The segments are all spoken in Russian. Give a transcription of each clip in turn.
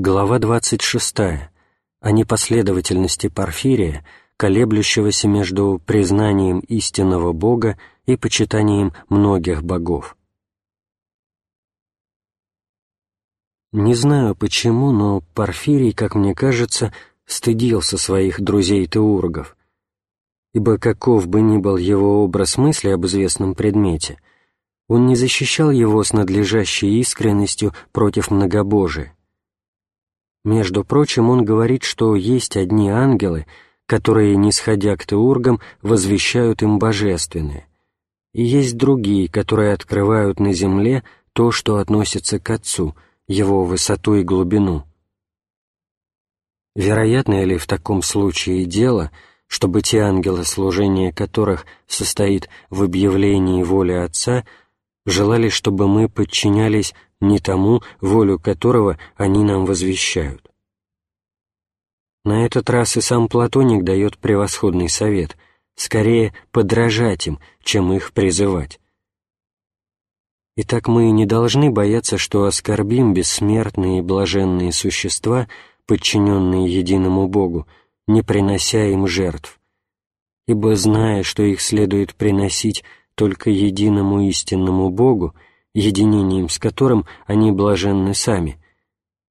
Глава 26. О непоследовательности Порфирия, колеблющегося между признанием истинного Бога и почитанием многих богов. Не знаю почему, но Порфирий, как мне кажется, стыдился своих друзей-теургов, ибо каков бы ни был его образ мысли об известном предмете, он не защищал его с надлежащей искренностью против многобожия между прочим, он говорит, что есть одни ангелы, которые, не сходя к теургам, возвещают им божественное, и есть другие, которые открывают на земле то, что относится к Отцу, его высоту и глубину. Вероятно ли в таком случае дело, чтобы те ангелы, служение которых состоит в объявлении воли Отца, желали, чтобы мы подчинялись не тому, волю которого они нам возвещают. На этот раз и сам Платоник дает превосходный совет — скорее подражать им, чем их призывать. Итак, мы не должны бояться, что оскорбим бессмертные и блаженные существа, подчиненные единому Богу, не принося им жертв, ибо, зная, что их следует приносить только единому истинному Богу, единением с которым они блаженны сами.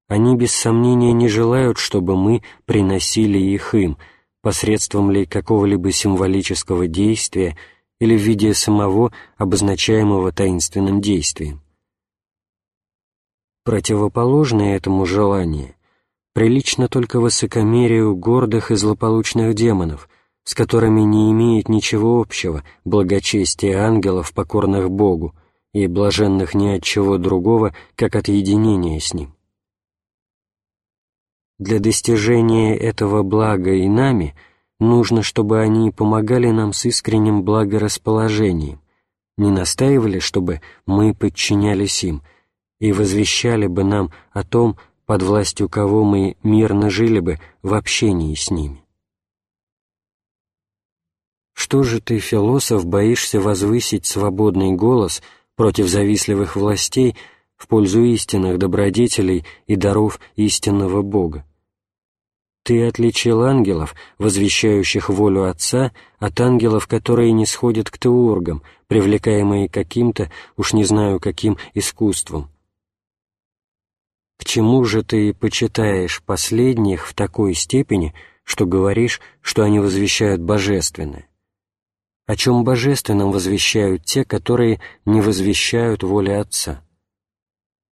Они без сомнения не желают, чтобы мы приносили их им, посредством ли какого-либо символического действия или в виде самого, обозначаемого таинственным действием. Противоположное этому желание прилично только высокомерию гордых и злополучных демонов, с которыми не имеет ничего общего благочестие ангелов, покорных Богу, и блаженных ни от чего другого, как от единения с Ним. Для достижения этого блага и нами нужно, чтобы они помогали нам с искренним благорасположением, не настаивали, чтобы мы подчинялись им, и возвещали бы нам о том, под властью кого мы мирно жили бы в общении с ними. Что же ты, философ, боишься возвысить свободный голос — против завистливых властей в пользу истинных добродетелей и даров истинного Бога. Ты отличил ангелов, возвещающих волю Отца, от ангелов, которые не сходят к теургам, привлекаемые каким-то, уж не знаю каким, искусством. К чему же ты почитаешь последних в такой степени, что говоришь, что они возвещают божественное? О чем божественном возвещают те, которые не возвещают воли Отца.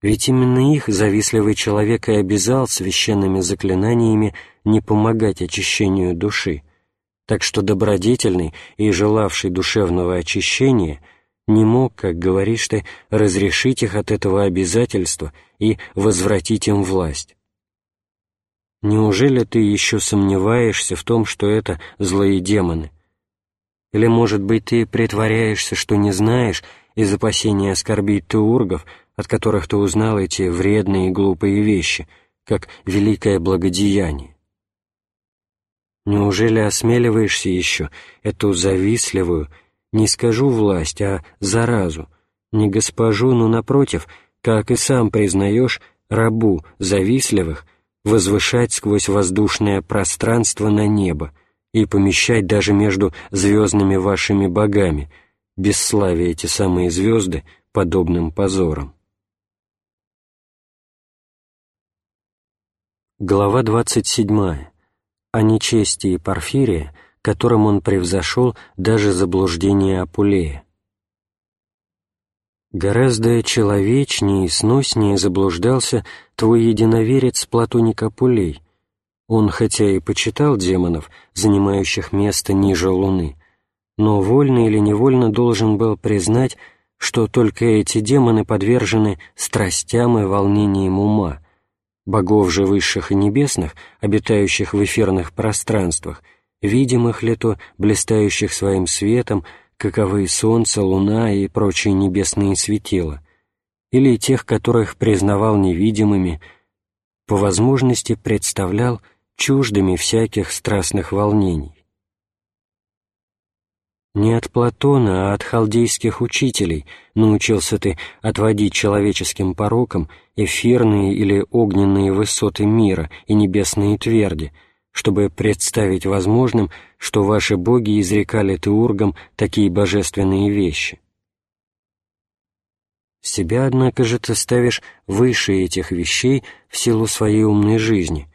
Ведь именно их завистливый человек и обязал священными заклинаниями не помогать очищению души, так что добродетельный и желавший душевного очищения не мог, как говоришь ты, разрешить их от этого обязательства и возвратить им власть. Неужели ты еще сомневаешься в том, что это злые демоны, или, может быть, ты притворяешься, что не знаешь, из опасения оскорбить теургов, от которых ты узнал эти вредные и глупые вещи, как великое благодеяние? Неужели осмеливаешься еще эту завистливую, не скажу власть, а заразу, не госпожу, но, напротив, как и сам признаешь, рабу завистливых, возвышать сквозь воздушное пространство на небо, и помещать даже между звездными вашими богами, бесславие эти самые звезды подобным позором. Глава 27. О нечестии Порфирия, которым он превзошел даже заблуждение Апулея. Гораздо человечнее и сноснее заблуждался твой единоверец Платоник Апулей, он хотя и почитал демонов, занимающих место ниже Луны, но вольно или невольно должен был признать, что только эти демоны подвержены страстям и волнениям ума, богов же высших и небесных, обитающих в эфирных пространствах, видимых ли то, блистающих своим светом, каковы солнце, луна и прочие небесные светила, или тех, которых признавал невидимыми, по возможности представлял чуждыми всяких страстных волнений. Не от Платона, а от халдейских учителей научился ты отводить человеческим порокам эфирные или огненные высоты мира и небесные тверди, чтобы представить возможным, что ваши боги изрекали теургам такие божественные вещи. Себя, однако же, ты ставишь выше этих вещей в силу своей умной жизни.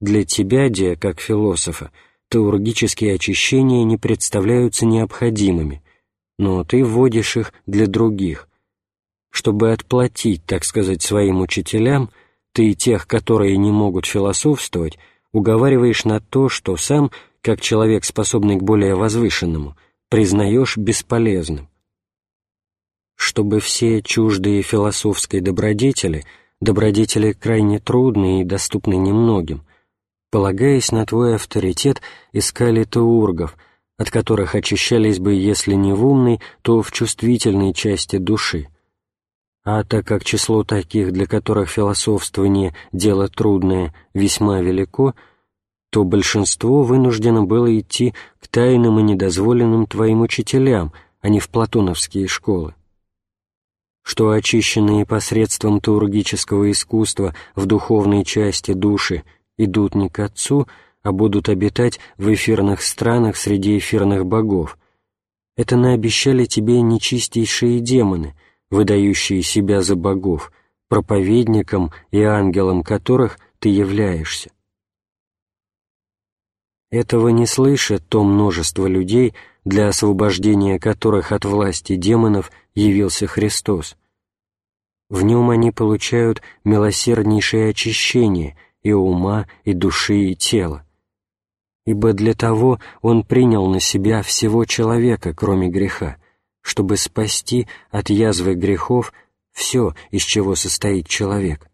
Для тебя, Диа, как философа, — теургические очищения не представляются необходимыми, но ты вводишь их для других. Чтобы отплатить, так сказать, своим учителям, ты тех, которые не могут философствовать, уговариваешь на то, что сам, как человек, способный к более возвышенному, признаешь бесполезным. Чтобы все чуждые философской добродетели, добродетели крайне трудные и доступны немногим, полагаясь на твой авторитет, искали теургов, от которых очищались бы, если не в умной, то в чувствительной части души. А так как число таких, для которых философствование — дело трудное, весьма велико, то большинство вынуждено было идти к тайным и недозволенным твоим учителям, а не в платоновские школы. Что очищенные посредством теургического искусства в духовной части души — идут не к Отцу, а будут обитать в эфирных странах среди эфирных богов. Это наобещали тебе нечистейшие демоны, выдающие себя за богов, проповедником и ангелом которых ты являешься. Этого не слышит то множество людей, для освобождения которых от власти демонов явился Христос. В нем они получают милосерднейшее очищение — и ума, и души, и тела. Ибо для того Он принял на себя всего человека, кроме греха, чтобы спасти от язвы грехов все, из чего состоит человек.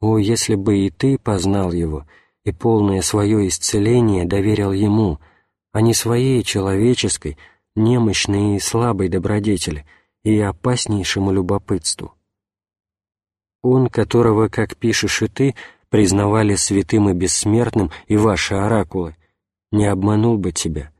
О, если бы и ты познал Его, и полное свое исцеление доверил Ему, а не своей человеческой, немощной и слабой добродетели и опаснейшему любопытству. Он, которого, как пишешь и ты, признавали святым и бессмертным и ваши оракулы, не обманул бы тебя.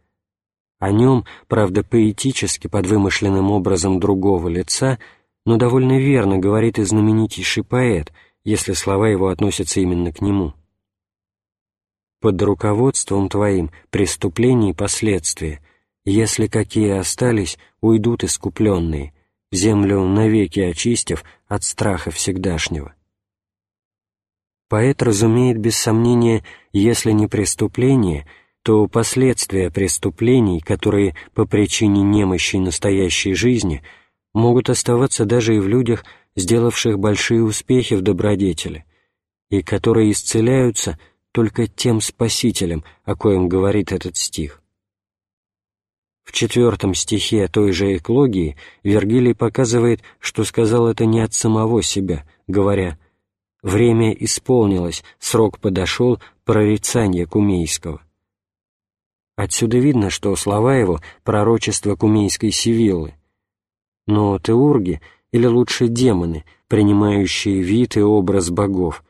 О нем, правда, поэтически, под вымышленным образом другого лица, но довольно верно говорит и знаменитейший поэт, если слова его относятся именно к нему. Под руководством твоим преступления и последствия, если какие остались, уйдут искупленные — землю навеки очистив от страха всегдашнего. Поэт разумеет без сомнения, если не преступление, то последствия преступлений, которые по причине немощи настоящей жизни могут оставаться даже и в людях, сделавших большие успехи в добродетели, и которые исцеляются только тем Спасителем, о коем говорит этот стих. В четвертом стихе той же эклогии Вергилий показывает, что сказал это не от самого себя, говоря «Время исполнилось, срок подошел, прорицание Кумейского». Отсюда видно, что слова его — пророчество Кумейской Сивиллы. Но теурги, или лучше демоны, принимающие вид и образ богов,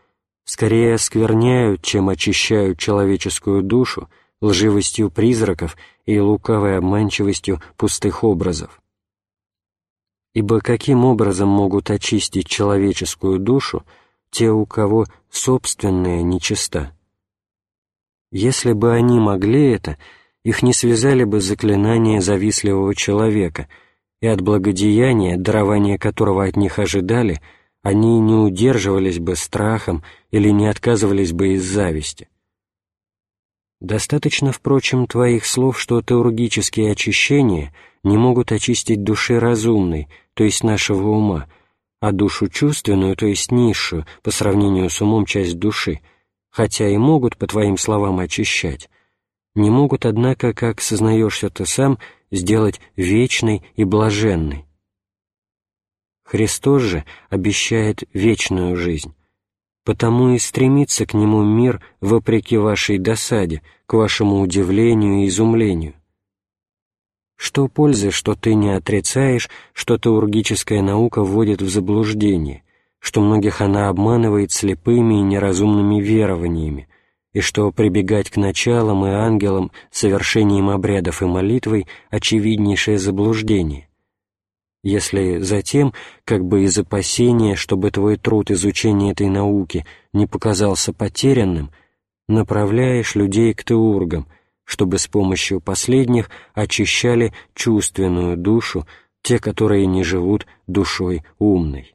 скорее оскверняют, чем очищают человеческую душу лживостью призраков и лукавой обманчивостью пустых образов. Ибо каким образом могут очистить человеческую душу те, у кого собственная нечиста? Если бы они могли это, их не связали бы заклинания завистливого человека, и от благодеяния, дарования которого от них ожидали, они не удерживались бы страхом или не отказывались бы из зависти. Достаточно, впрочем, твоих слов, что теургические очищения не могут очистить души разумной, то есть нашего ума, а душу чувственную, то есть низшую, по сравнению с умом часть души, хотя и могут, по твоим словам, очищать, не могут, однако, как сознаешься ты сам, сделать вечной и блаженной. Христос же обещает вечную жизнь, потому и стремится к нему мир вопреки вашей досаде, к вашему удивлению и изумлению. Что пользы, что ты не отрицаешь, что теургическая наука вводит в заблуждение, что многих она обманывает слепыми и неразумными верованиями, и что прибегать к началам и ангелам совершением обрядов и молитвой – очевиднейшее заблуждение. Если затем, как бы из опасения, чтобы твой труд изучения этой науки не показался потерянным, направляешь людей к теургам, чтобы с помощью последних очищали чувственную душу те, которые не живут душой умной.